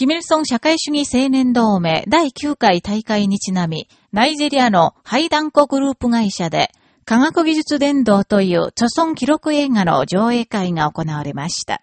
キミルソン社会主義青年同盟第9回大会にちなみ、ナイジェリアのハイダンコグループ会社で、科学技術伝道という著存記録映画の上映会が行われました。